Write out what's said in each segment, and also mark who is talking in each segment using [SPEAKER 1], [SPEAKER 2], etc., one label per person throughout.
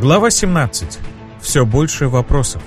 [SPEAKER 1] Глава 17. Все больше вопросов.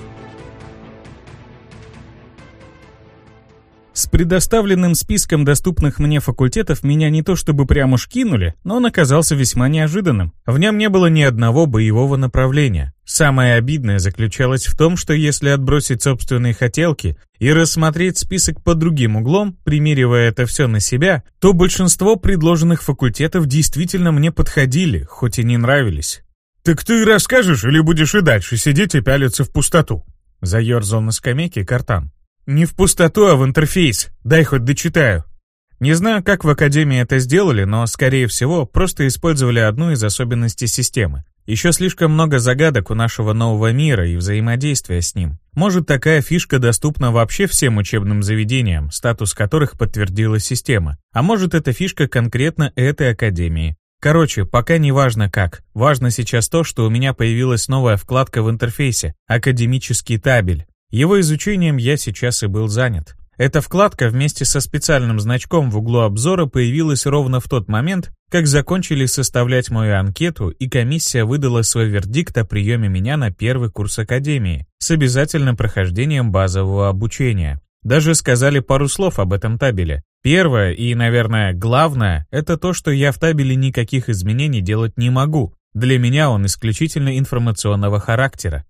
[SPEAKER 1] С предоставленным списком доступных мне факультетов меня не то чтобы прямо уж кинули, но он оказался весьма неожиданным. В нем не было ни одного боевого направления. Самое обидное заключалось в том, что если отбросить собственные хотелки и рассмотреть список под другим углом, примеривая это все на себя, то большинство предложенных факультетов действительно мне подходили, хоть и не нравились. «Так ты расскажешь или будешь и дальше сидеть и пялиться в пустоту?» Заерзал на скамейке Картан. «Не в пустоту, а в интерфейс. Дай хоть дочитаю». Не знаю, как в Академии это сделали, но, скорее всего, просто использовали одну из особенностей системы. Еще слишком много загадок у нашего нового мира и взаимодействия с ним. Может, такая фишка доступна вообще всем учебным заведениям, статус которых подтвердила система. А может, эта фишка конкретно этой Академии. Короче, пока не важно как. Важно сейчас то, что у меня появилась новая вкладка в интерфейсе — «Академический табель». Его изучением я сейчас и был занят. Эта вкладка вместе со специальным значком в углу обзора появилась ровно в тот момент, как закончили составлять мою анкету, и комиссия выдала свой вердикт о приеме меня на первый курс Академии с обязательным прохождением базового обучения. Даже сказали пару слов об этом табеле. Первое и, наверное, главное, это то, что я в табеле никаких изменений делать не могу. Для меня он исключительно информационного характера.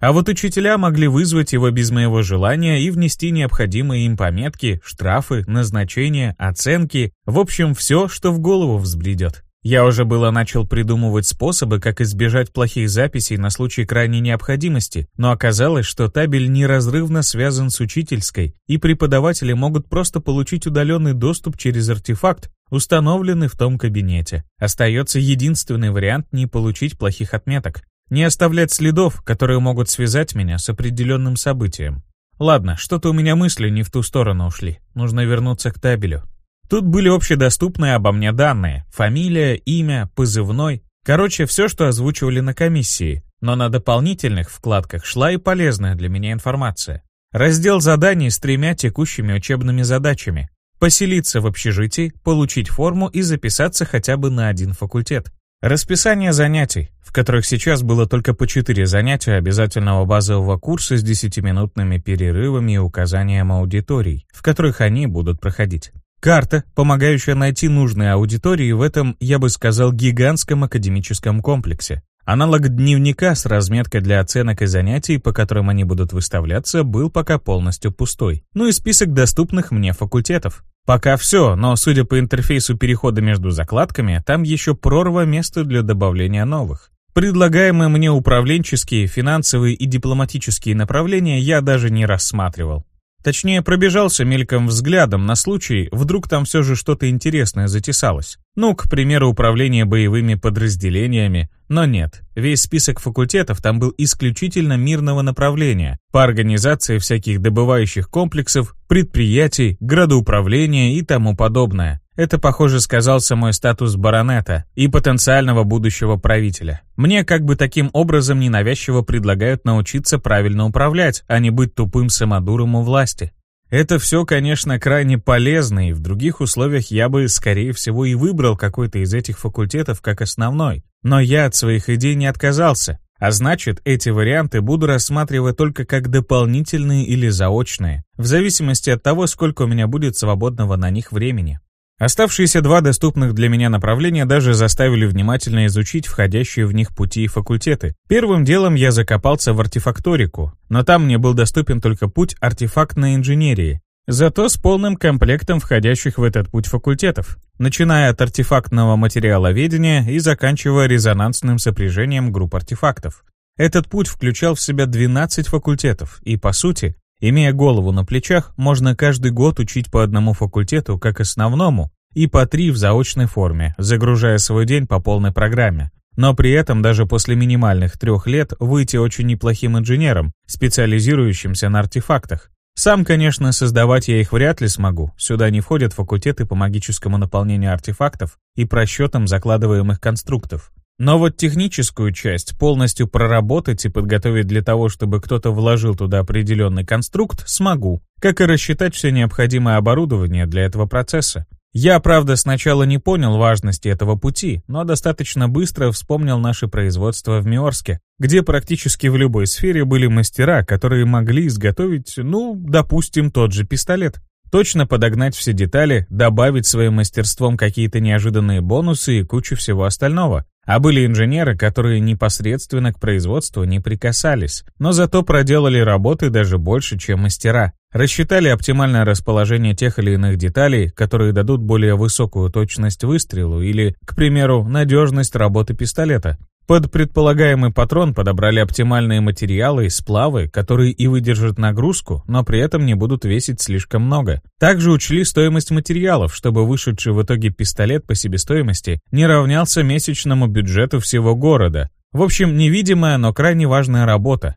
[SPEAKER 1] А вот учителя могли вызвать его без моего желания и внести необходимые им пометки, штрафы, назначения, оценки, в общем, все, что в голову взбредет. Я уже было начал придумывать способы, как избежать плохих записей на случай крайней необходимости, но оказалось, что табель неразрывно связан с учительской, и преподаватели могут просто получить удаленный доступ через артефакт, установленный в том кабинете. Остается единственный вариант не получить плохих отметок. Не оставлять следов, которые могут связать меня с определенным событием. Ладно, что-то у меня мысли не в ту сторону ушли. Нужно вернуться к табелю. Тут были общедоступные обо мне данные. Фамилия, имя, позывной. Короче, все, что озвучивали на комиссии. Но на дополнительных вкладках шла и полезная для меня информация. Раздел заданий с тремя текущими учебными задачами. Поселиться в общежитии, получить форму и записаться хотя бы на один факультет. Расписание занятий, в которых сейчас было только по 4 занятия обязательного базового курса с 10-минутными перерывами и указанием аудиторий, в которых они будут проходить. Карта, помогающая найти нужные аудитории в этом, я бы сказал, гигантском академическом комплексе. Аналог дневника с разметкой для оценок и занятий, по которым они будут выставляться, был пока полностью пустой. Ну и список доступных мне факультетов. Пока все, но судя по интерфейсу перехода между закладками, там еще прорва места для добавления новых. Предлагаемые мне управленческие, финансовые и дипломатические направления я даже не рассматривал. Точнее, пробежался мельком взглядом на случай, вдруг там все же что-то интересное затесалось. Ну, к примеру, управление боевыми подразделениями. Но нет, весь список факультетов там был исключительно мирного направления, по организации всяких добывающих комплексов, предприятий, градоуправления и тому подобное. Это, похоже, сказался мой статус баронета и потенциального будущего правителя. Мне как бы таким образом ненавязчиво предлагают научиться правильно управлять, а не быть тупым самодуром у власти. Это все, конечно, крайне полезно, и в других условиях я бы, скорее всего, и выбрал какой-то из этих факультетов как основной. Но я от своих идей не отказался, а значит, эти варианты буду рассматривать только как дополнительные или заочные, в зависимости от того, сколько у меня будет свободного на них времени. Оставшиеся два доступных для меня направления даже заставили внимательно изучить входящие в них пути и факультеты. Первым делом я закопался в артефакторику, но там мне был доступен только путь артефактной инженерии, зато с полным комплектом входящих в этот путь факультетов, начиная от артефактного материаловедения и заканчивая резонансным сопряжением групп артефактов. Этот путь включал в себя 12 факультетов, и, по сути, Имея голову на плечах, можно каждый год учить по одному факультету как основному и по три в заочной форме, загружая свой день по полной программе. Но при этом даже после минимальных трех лет выйти очень неплохим инженером, специализирующимся на артефактах. Сам, конечно, создавать я их вряд ли смогу. Сюда не входят факультеты по магическому наполнению артефактов и просчетам закладываемых конструктов. Но вот техническую часть полностью проработать и подготовить для того, чтобы кто-то вложил туда определенный конструкт, смогу, как и рассчитать все необходимое оборудование для этого процесса. Я, правда, сначала не понял важности этого пути, но достаточно быстро вспомнил наше производство в Миорске, где практически в любой сфере были мастера, которые могли изготовить, ну, допустим, тот же пистолет. Точно подогнать все детали, добавить своим мастерством какие-то неожиданные бонусы и кучу всего остального. А были инженеры, которые непосредственно к производству не прикасались, но зато проделали работы даже больше, чем мастера. Рассчитали оптимальное расположение тех или иных деталей, которые дадут более высокую точность выстрелу или, к примеру, надежность работы пистолета. Под предполагаемый патрон подобрали оптимальные материалы и сплавы, которые и выдержат нагрузку, но при этом не будут весить слишком много. Также учли стоимость материалов, чтобы вышедший в итоге пистолет по себестоимости не равнялся месячному бюджету всего города. В общем, невидимая, но крайне важная работа.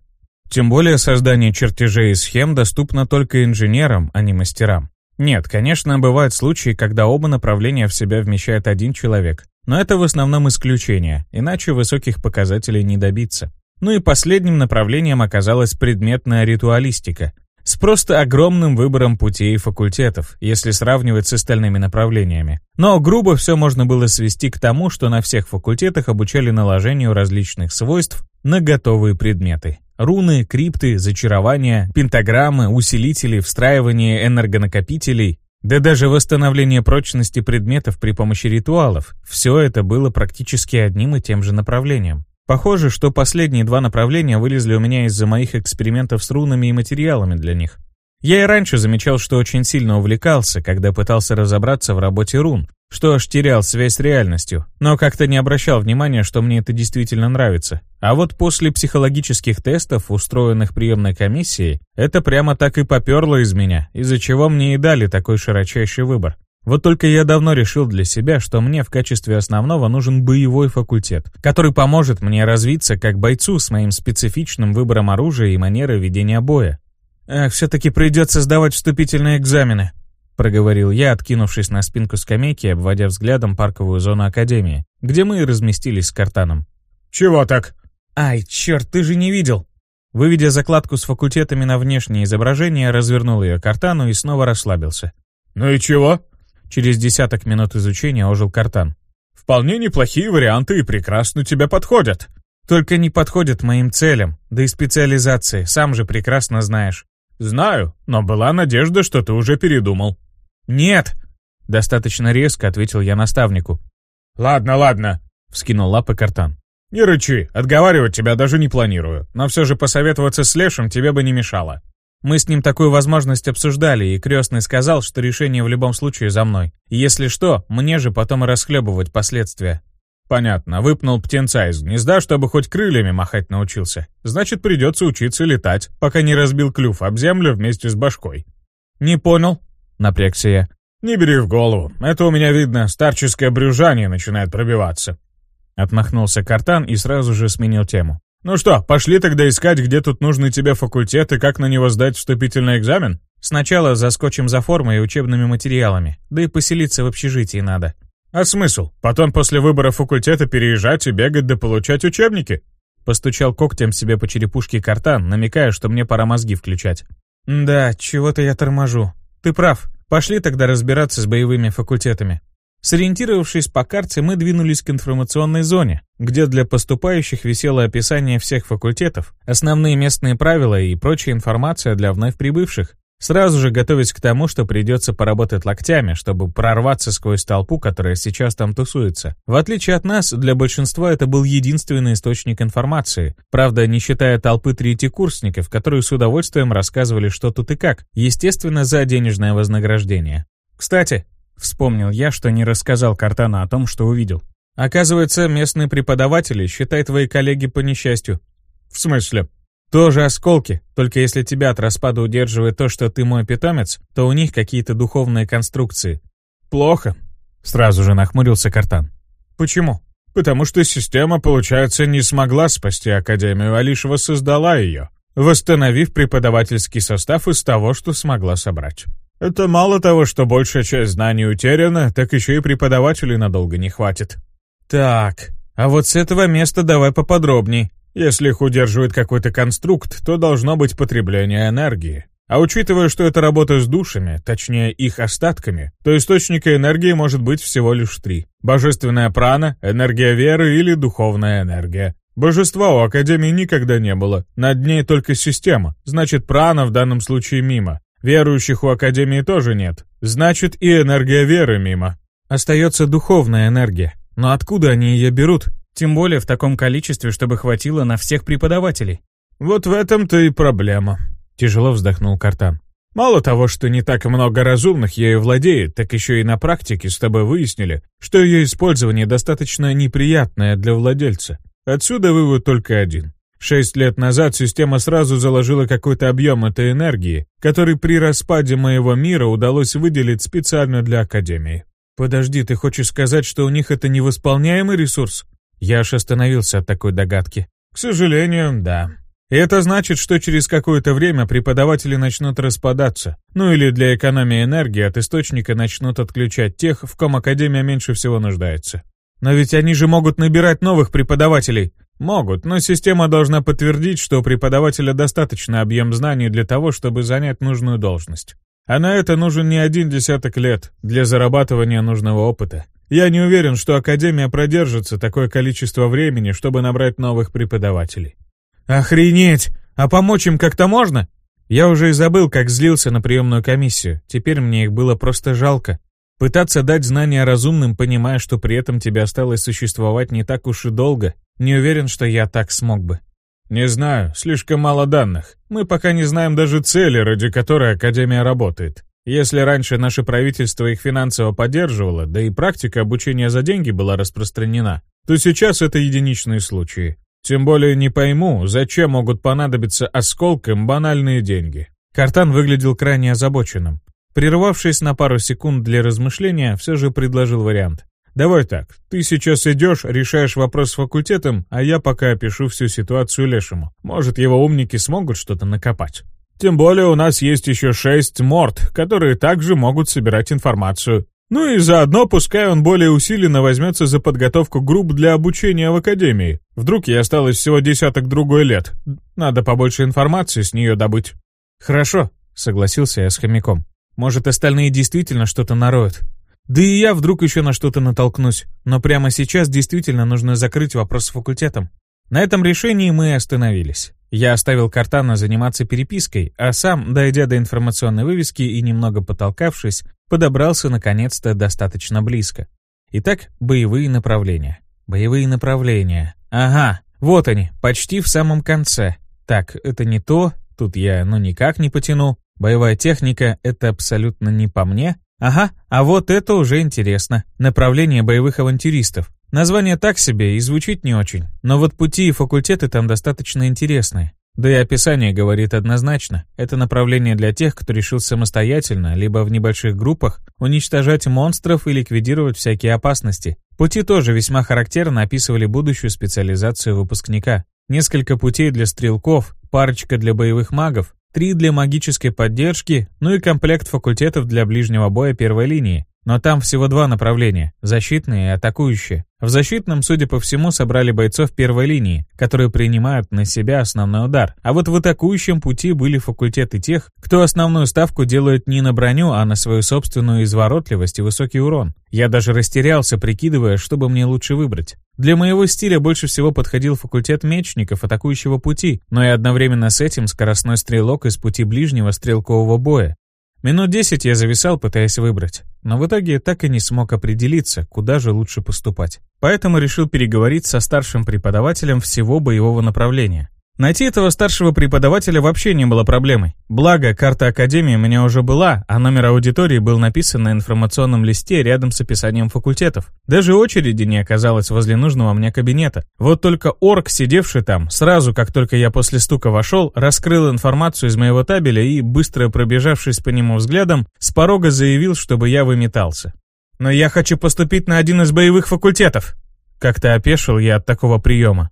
[SPEAKER 1] Тем более создание чертежей и схем доступно только инженерам, а не мастерам. Нет, конечно, бывают случаи, когда оба направления в себя вмещает один человек, но это в основном исключение, иначе высоких показателей не добиться. Ну и последним направлением оказалась предметная ритуалистика, с просто огромным выбором путей и факультетов, если сравнивать с остальными направлениями. Но грубо все можно было свести к тому, что на всех факультетах обучали наложению различных свойств на готовые предметы. Руны, крипты, зачарования, пентаграммы, усилители, встраивание энергонакопителей, да даже восстановление прочности предметов при помощи ритуалов – все это было практически одним и тем же направлением. Похоже, что последние два направления вылезли у меня из-за моих экспериментов с рунами и материалами для них. Я и раньше замечал, что очень сильно увлекался, когда пытался разобраться в работе рун, что аж терял связь с реальностью, но как-то не обращал внимания, что мне это действительно нравится. А вот после психологических тестов, устроенных приемной комиссией, это прямо так и поперло из меня, из-за чего мне и дали такой широчайший выбор. Вот только я давно решил для себя, что мне в качестве основного нужен боевой факультет, который поможет мне развиться как бойцу с моим специфичным выбором оружия и манеры ведения боя. Эх, все-таки придется сдавать вступительные экзамены проговорил я, откинувшись на спинку скамейки, обводя взглядом парковую зону Академии, где мы и разместились с картаном.
[SPEAKER 2] «Чего так?»
[SPEAKER 1] «Ай, черт, ты же не видел!» Выведя закладку с факультетами на внешнее изображение, развернул ее картану и снова расслабился.
[SPEAKER 2] «Ну и чего?»
[SPEAKER 1] Через десяток минут изучения ожил картан.
[SPEAKER 2] «Вполне неплохие варианты и прекрасно тебе подходят».
[SPEAKER 1] «Только не подходят моим целям, да и специализации, сам же прекрасно знаешь».
[SPEAKER 2] «Знаю, но была надежда, что ты уже передумал».
[SPEAKER 1] «Нет!» — достаточно резко ответил я наставнику.
[SPEAKER 2] «Ладно, ладно», — вскинул лапы картан. «Не рычи, отговаривать тебя даже не планирую, но все же посоветоваться с Лешем тебе бы не мешало».
[SPEAKER 1] Мы с ним такую возможность обсуждали, и крестный сказал, что решение в любом случае за мной. Если что, мне же потом и расхлебывать последствия.
[SPEAKER 2] Понятно, выпнул птенца из гнезда, чтобы хоть крыльями махать научился. Значит, придется учиться летать, пока не разбил клюв об землю вместе с башкой.
[SPEAKER 1] Не понял, напрягся я.
[SPEAKER 2] Не бери в голову, это у меня видно, старческое брюжание начинает пробиваться.
[SPEAKER 1] Отмахнулся Картан и сразу же сменил тему.
[SPEAKER 2] Ну что, пошли тогда искать, где тут нужны тебе факультет и как на него сдать вступительный экзамен?
[SPEAKER 1] Сначала заскочим за формой и учебными материалами, да и поселиться в общежитии надо.
[SPEAKER 2] А смысл? Потом после выбора факультета переезжать и бегать да получать учебники?
[SPEAKER 1] Постучал когтем себе по черепушке картан, намекая, что мне пора мозги включать. Да, чего-то я торможу. Ты прав. Пошли тогда разбираться с боевыми факультетами. Сориентировавшись по карте, мы двинулись к информационной зоне, где для поступающих висело описание всех факультетов, основные местные правила и прочая информация для вновь прибывших. Сразу же готовясь к тому, что придется поработать локтями, чтобы прорваться сквозь толпу, которая сейчас там тусуется. В отличие от нас, для большинства это был единственный источник информации. Правда, не считая толпы третьекурсников, которые с удовольствием рассказывали, что тут и как. Естественно, за денежное вознаграждение. Кстати, вспомнил я, что не рассказал Картана о том, что увидел. Оказывается, местные преподаватели, считай твои коллеги по несчастью.
[SPEAKER 2] В смысле?
[SPEAKER 1] Тоже осколки, только если тебя от распада удерживает то, что ты мой питомец, то у них какие-то духовные конструкции.
[SPEAKER 2] Плохо.
[SPEAKER 1] Сразу же нахмурился Картан.
[SPEAKER 2] Почему? Потому что система, получается, не смогла спасти Академию, а лишь воссоздала ее, восстановив преподавательский состав из того, что смогла собрать. Это мало того, что большая часть знаний утеряна, так еще и преподавателей надолго не хватит.
[SPEAKER 1] Так, а вот с этого места давай поподробней.
[SPEAKER 2] Если их удерживает какой-то конструкт, то должно быть потребление энергии. А учитывая, что это работа с душами, точнее их остатками, то источника энергии может быть всего лишь три. Божественная прана, энергия веры или духовная энергия. Божества у Академии никогда не было, над ней только система, значит прана в данном случае мимо. Верующих у Академии тоже нет, значит и энергия веры мимо.
[SPEAKER 1] Остается духовная энергия. Но откуда они ее берут? Тем более в таком количестве, чтобы хватило на всех преподавателей.
[SPEAKER 2] Вот в этом-то и проблема. Тяжело вздохнул Картан. Мало того, что не так много разумных ею владеет, так еще и на практике с тобой выяснили, что ее использование достаточно неприятное для владельца. Отсюда вывод только один. Шесть лет назад система сразу заложила какой-то объем этой энергии, который при распаде моего мира удалось выделить специально для Академии.
[SPEAKER 1] «Подожди, ты хочешь сказать, что у них это невосполняемый ресурс?» Я аж остановился от такой догадки.
[SPEAKER 2] «К сожалению, да», и это значит, что через какое-то время преподаватели начнут распадаться. Ну или для экономии энергии от источника начнут отключать тех, в ком Академия меньше всего нуждается.
[SPEAKER 1] Но ведь они же могут набирать новых преподавателей.
[SPEAKER 2] Могут, но система должна подтвердить, что у преподавателя достаточно объем знаний для того, чтобы занять нужную должность. А на это нужен не один десяток лет для зарабатывания нужного опыта. Я не уверен, что Академия продержится такое количество времени, чтобы набрать новых преподавателей.
[SPEAKER 1] «Охренеть! А помочь им как-то можно?» Я уже и забыл, как злился на приемную комиссию. Теперь мне их было просто жалко. Пытаться дать знания разумным, понимая, что при этом тебе осталось существовать не так уж и долго, не уверен, что я так смог бы.
[SPEAKER 2] «Не знаю, слишком мало данных. Мы пока не знаем даже цели, ради которой Академия работает. Если раньше наше правительство их финансово поддерживало, да и практика обучения за деньги была распространена, то сейчас это единичные случаи. Тем более не пойму, зачем могут понадобиться осколкам банальные деньги.
[SPEAKER 1] Картан выглядел крайне озабоченным. Прервавшись на пару секунд для размышления, все же предложил вариант.
[SPEAKER 2] «Давай так, ты сейчас идешь, решаешь вопрос с факультетом, а я пока опишу всю ситуацию Лешему. Может, его умники смогут что-то накопать. Тем более у нас есть еще шесть морд, которые также могут собирать информацию. Ну и заодно пускай он более усиленно возьмется за подготовку групп для обучения в академии. Вдруг ей осталось всего десяток другой лет. Надо побольше информации с нее добыть.
[SPEAKER 1] Хорошо, согласился я с хомяком. Может, остальные действительно что-то нароют. Да и я вдруг еще на что-то натолкнусь. Но прямо сейчас действительно нужно закрыть вопрос с факультетом. На этом решении мы остановились. Я оставил Картана заниматься перепиской, а сам, дойдя до информационной вывески и немного потолкавшись, подобрался наконец-то достаточно близко. Итак, боевые направления. Боевые направления. Ага, вот они, почти в самом конце. Так, это не то, тут я ну никак не потяну. Боевая техника — это абсолютно не по мне. Ага, а вот это уже интересно. Направление боевых авантюристов. Название так себе и звучит не очень, но вот пути и факультеты там достаточно интересные. Да и описание говорит однозначно. Это направление для тех, кто решил самостоятельно, либо в небольших группах, уничтожать монстров и ликвидировать всякие опасности. Пути тоже весьма характерно описывали будущую специализацию выпускника. Несколько путей для стрелков, парочка для боевых магов, три для магической поддержки, ну и комплект факультетов для ближнего боя первой линии. Но там всего два направления – защитные и атакующие. В защитном, судя по всему, собрали бойцов первой линии, которые принимают на себя основной удар. А вот в атакующем пути были факультеты тех, кто основную ставку делает не на броню, а на свою собственную изворотливость и высокий урон. Я даже растерялся, прикидывая, что бы мне лучше выбрать. Для моего стиля больше всего подходил факультет мечников атакующего пути, но и одновременно с этим скоростной стрелок из пути ближнего стрелкового боя. Минут десять я зависал, пытаясь выбрать, но в итоге так и не смог определиться, куда же лучше поступать. Поэтому решил переговорить со старшим преподавателем всего боевого направления. Найти этого старшего преподавателя вообще не было проблемой. Благо, карта Академии у меня уже была, а номер аудитории был написан на информационном листе рядом с описанием факультетов. Даже очереди не оказалось возле нужного мне кабинета. Вот только орк, сидевший там, сразу, как только я после стука вошел, раскрыл информацию из моего табеля и, быстро пробежавшись по нему взглядом, с порога заявил, чтобы я выметался. «Но я хочу поступить на один из боевых факультетов!» Как-то опешил я от такого приема.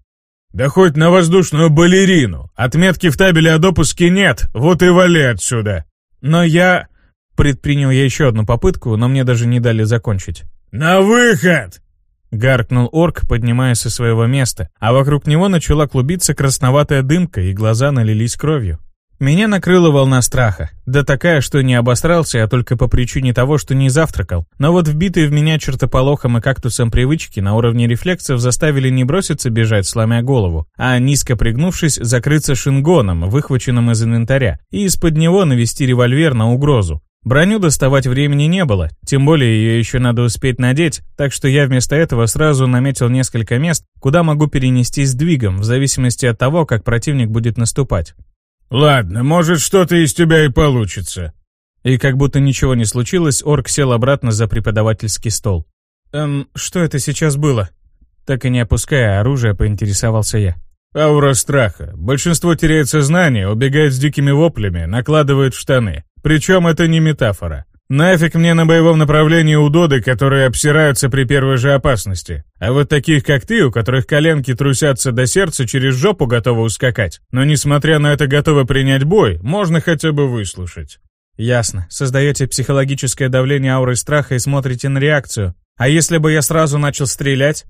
[SPEAKER 2] «Да хоть на воздушную балерину. Отметки в табеле о допуске нет, вот и вали отсюда».
[SPEAKER 1] «Но я...» Предпринял я еще одну попытку, но мне даже не дали закончить.
[SPEAKER 2] «На выход!»
[SPEAKER 1] Гаркнул орк, поднимаясь со своего места, а вокруг него начала клубиться красноватая дымка, и глаза налились кровью. Меня накрыла волна страха. Да такая, что не обосрался, а только по причине того, что не завтракал. Но вот вбитые в меня чертополохом и кактусом привычки на уровне рефлексов заставили не броситься бежать, сломя голову, а низко пригнувшись, закрыться шингоном, выхваченным из инвентаря, и из-под него навести револьвер на угрозу. Броню доставать времени не было, тем более ее еще надо успеть надеть, так что я вместо этого сразу наметил несколько мест, куда могу перенестись сдвигом, в зависимости от того, как противник будет наступать.
[SPEAKER 2] «Ладно, может, что-то из тебя и получится».
[SPEAKER 1] И как будто ничего не случилось, орк сел обратно за преподавательский стол. «Эм, что это сейчас было?» Так и не опуская оружие, поинтересовался я.
[SPEAKER 2] «Аура страха. Большинство теряет сознание, убегает с дикими воплями, накладывает в штаны. Причем это не метафора. Нафиг мне на боевом направлении удоды, которые обсираются при первой же опасности. А вот таких, как ты, у которых коленки трусятся до сердца, через жопу готовы ускакать. Но несмотря на это готовы принять бой, можно хотя бы выслушать.
[SPEAKER 1] Ясно. Создаете психологическое давление ауры страха и смотрите на реакцию. А если бы я сразу начал стрелять?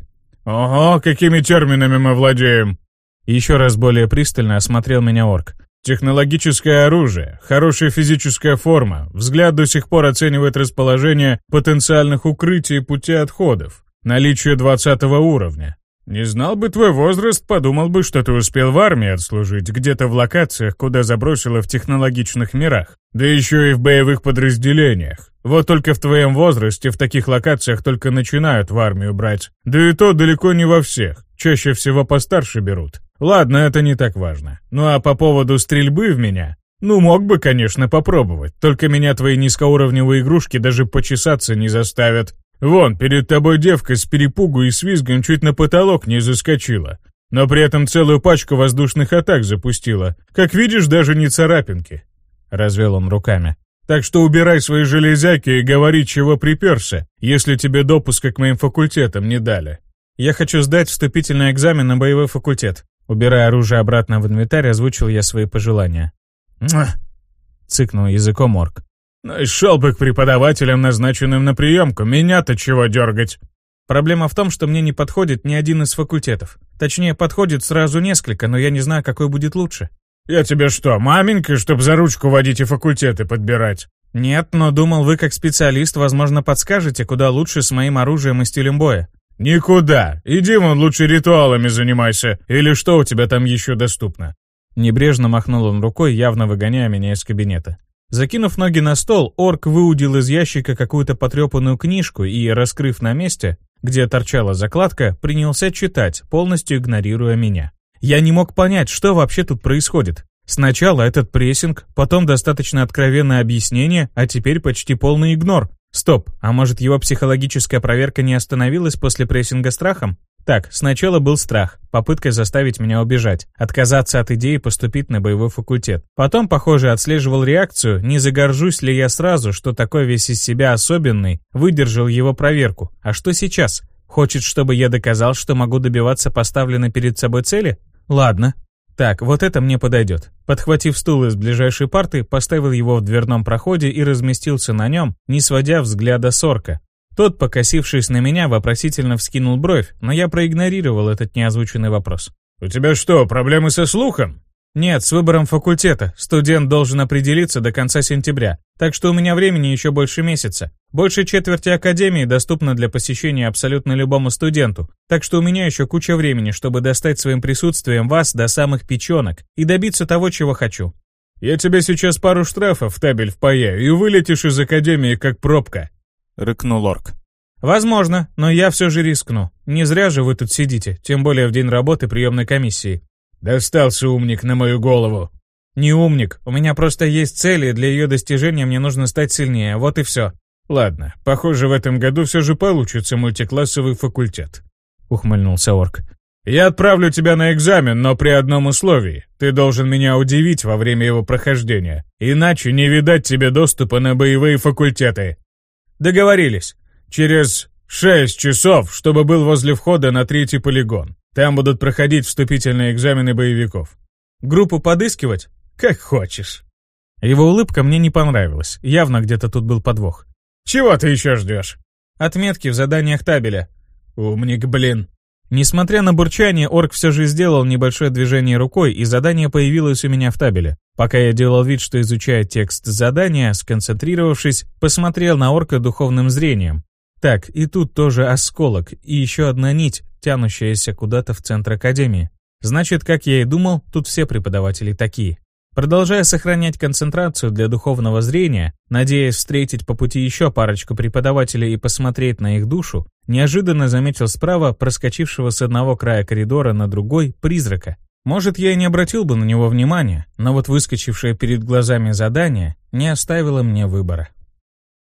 [SPEAKER 2] Ого, какими терминами мы владеем.
[SPEAKER 1] Еще раз более пристально осмотрел меня орк.
[SPEAKER 2] Технологическое оружие, хорошая физическая форма, взгляд до сих пор оценивает расположение потенциальных укрытий и пути отходов, наличие 20 уровня. Не знал бы твой возраст, подумал бы, что ты успел в армии отслужить, где-то в локациях, куда забросило в технологичных мирах, да еще и в боевых подразделениях. Вот только в твоем возрасте в таких локациях только начинают в армию брать, да и то далеко не во всех, чаще всего постарше берут. Ладно, это не так важно. Ну а по поводу стрельбы в меня... Ну, мог бы, конечно, попробовать, только меня твои низкоуровневые игрушки даже почесаться не заставят. Вон, перед тобой девка с перепугу и свизгом чуть на потолок не заскочила, но при этом целую пачку воздушных атак запустила. Как видишь, даже не царапинки. Развел он руками. Так что убирай свои железяки и говори, чего приперся, если тебе допуска к моим факультетам не дали.
[SPEAKER 1] Я хочу сдать вступительный экзамен на боевой факультет. Убирая оружие обратно в инвентарь, озвучил я свои пожелания.
[SPEAKER 2] «Муah!»
[SPEAKER 1] — цыкнул языком орк.
[SPEAKER 2] «Ну шел бы к преподавателям, назначенным на приемку, меня-то чего дергать?»
[SPEAKER 1] Проблема в том, что мне не подходит ни один из факультетов. Точнее, подходит сразу несколько, но я не знаю, какой будет лучше.
[SPEAKER 2] «Я тебе что, маменька, чтоб за ручку водить и факультеты подбирать?»
[SPEAKER 1] «Нет, но думал, вы как специалист, возможно, подскажете, куда лучше с моим оружием и стилем боя.
[SPEAKER 2] «Никуда. Иди вон лучше ритуалами занимайся. Или что у тебя там еще доступно?»
[SPEAKER 1] Небрежно махнул он рукой, явно выгоняя меня из кабинета. Закинув ноги на стол, орк выудил из ящика какую-то потрепанную книжку и, раскрыв на месте, где торчала закладка, принялся читать, полностью игнорируя меня. Я не мог понять, что вообще тут происходит. Сначала этот прессинг, потом достаточно откровенное объяснение, а теперь почти полный игнор. Стоп, а может его психологическая проверка не остановилась после прессинга страхом? Так, сначала был страх, попытка заставить меня убежать, отказаться от идеи поступить на боевой факультет. Потом, похоже, отслеживал реакцию, не загоржусь ли я сразу, что такой весь из себя особенный, выдержал его проверку. А что сейчас? Хочет, чтобы я доказал, что могу добиваться поставленной перед собой цели? Ладно, так, вот это мне подойдет. Подхватив стул из ближайшей парты, поставил его в дверном проходе и разместился на нем, не сводя взгляда сорка. Тот, покосившись на меня, вопросительно вскинул бровь, но я проигнорировал этот неозвученный вопрос.
[SPEAKER 2] «У тебя что, проблемы со слухом?»
[SPEAKER 1] Нет, с выбором факультета. Студент должен определиться до конца сентября. Так что у меня времени еще больше месяца. Больше четверти академии доступно для посещения абсолютно любому студенту. Так что у меня еще куча времени, чтобы достать своим присутствием вас до самых печенок и добиться того, чего хочу.
[SPEAKER 2] Я тебе сейчас пару штрафов в табель впаяю и вылетишь из академии как пробка. Рыкнул орк.
[SPEAKER 1] Возможно, но я все же рискну. Не зря же вы тут сидите, тем более в день работы приемной комиссии.
[SPEAKER 2] Достался умник на мою голову.
[SPEAKER 1] Не умник, у меня просто есть цели, для ее достижения мне нужно стать сильнее, вот и все.
[SPEAKER 2] Ладно, похоже, в этом году все же получится мультиклассовый факультет. Ухмыльнулся орк. Я отправлю тебя на экзамен, но при одном условии. Ты должен меня удивить во время его прохождения. Иначе не видать тебе доступа на боевые факультеты.
[SPEAKER 1] Договорились.
[SPEAKER 2] Через шесть часов, чтобы был возле входа на третий полигон. Там будут проходить вступительные экзамены боевиков.
[SPEAKER 1] Группу подыскивать?
[SPEAKER 2] Как хочешь.
[SPEAKER 1] Его улыбка мне не понравилась. Явно где-то тут был подвох.
[SPEAKER 2] Чего ты еще ждешь?
[SPEAKER 1] Отметки в заданиях табеля.
[SPEAKER 2] Умник, блин.
[SPEAKER 1] Несмотря на бурчание, орк все же сделал небольшое движение рукой, и задание появилось у меня в табеле. Пока я делал вид, что изучаю текст задания, сконцентрировавшись, посмотрел на орка духовным зрением. Так, и тут тоже осколок, и еще одна нить, тянущаяся куда-то в центр Академии. Значит, как я и думал, тут все преподаватели такие. Продолжая сохранять концентрацию для духовного зрения, надеясь встретить по пути еще парочку преподавателей и посмотреть на их душу, неожиданно заметил справа проскочившего с одного края коридора на другой призрака. Может, я и не обратил бы на него внимания, но вот выскочившее перед глазами задание не оставило мне выбора.